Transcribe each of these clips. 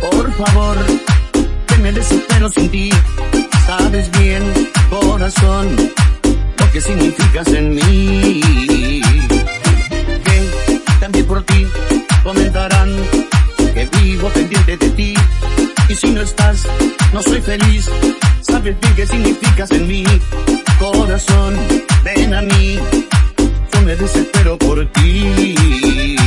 por favor, que me desespero sin ti. Sabes bien, corazón, lo que significas en mí. Que también por ti comentarán que vivo pendiente de ti. Y si no estás, no soy feliz. Sabes bien que significas en mí. Corazón, ven a mí. Yo me desespero por ti.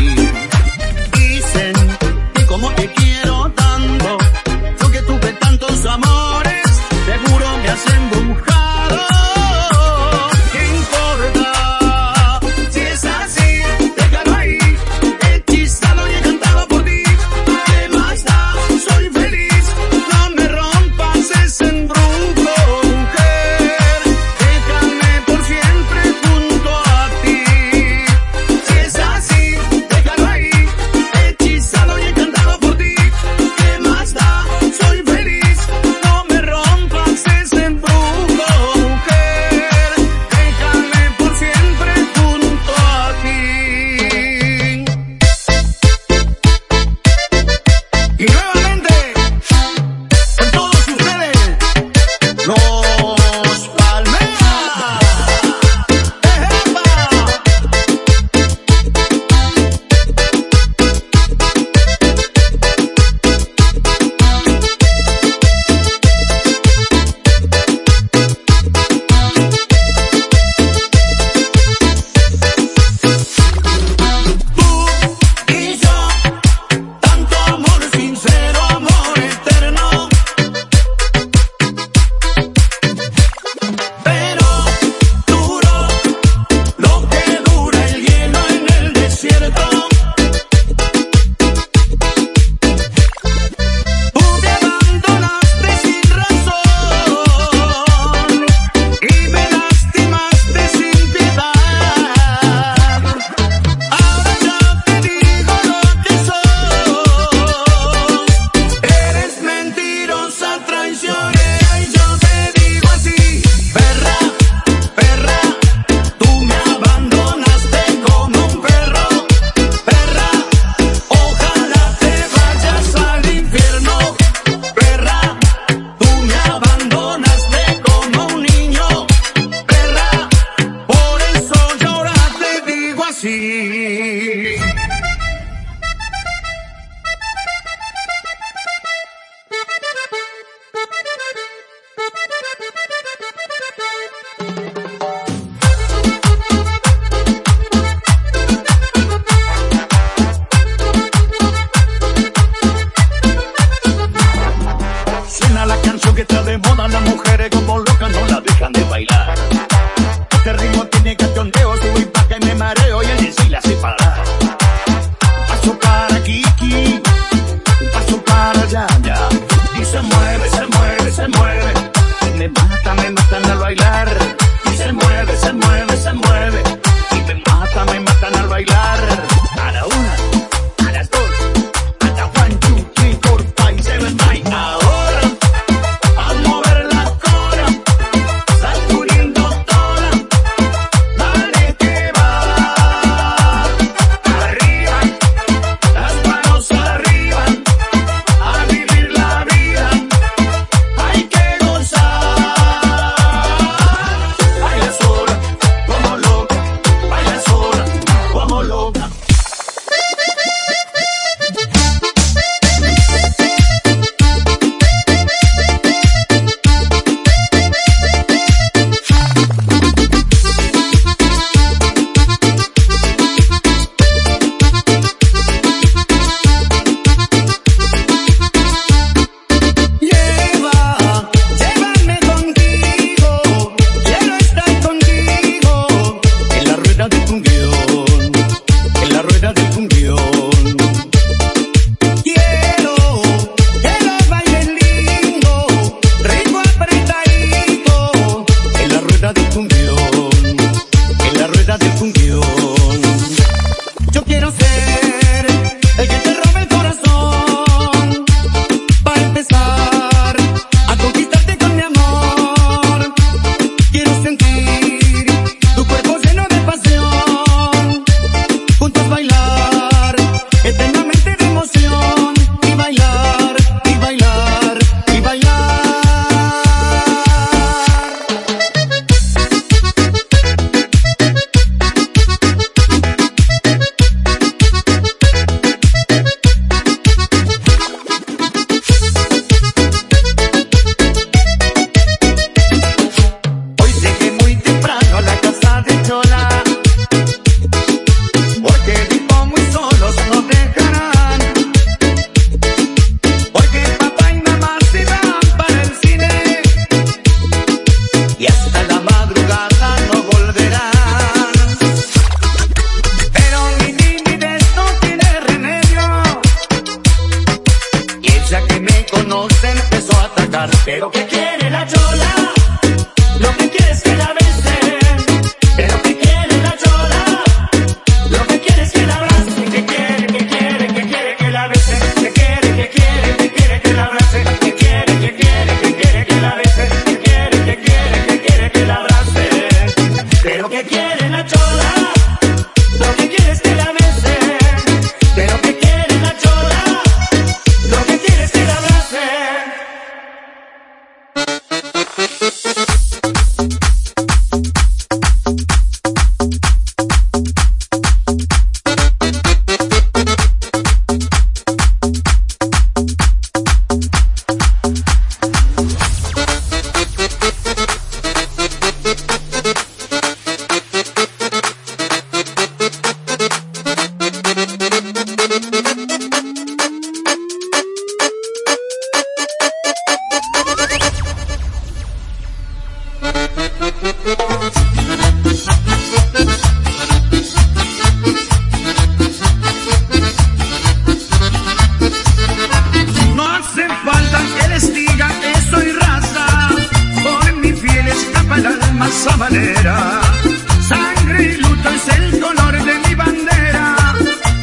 Sangre y luto es el color de mi bandera.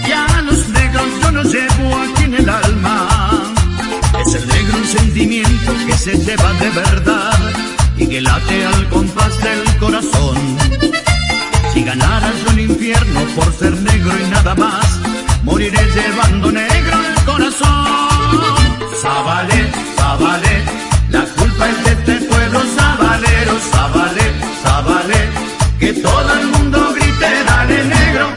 Y a los negros yo los llevo aquí en el alma. Es el negro un sentimiento que se lleva de verdad y que late al compás del corazón. Si ganaras un infierno por ser negro y nada más, moriré llevando negro el corazón. Zabale, Que todo el mundo grite, dale negro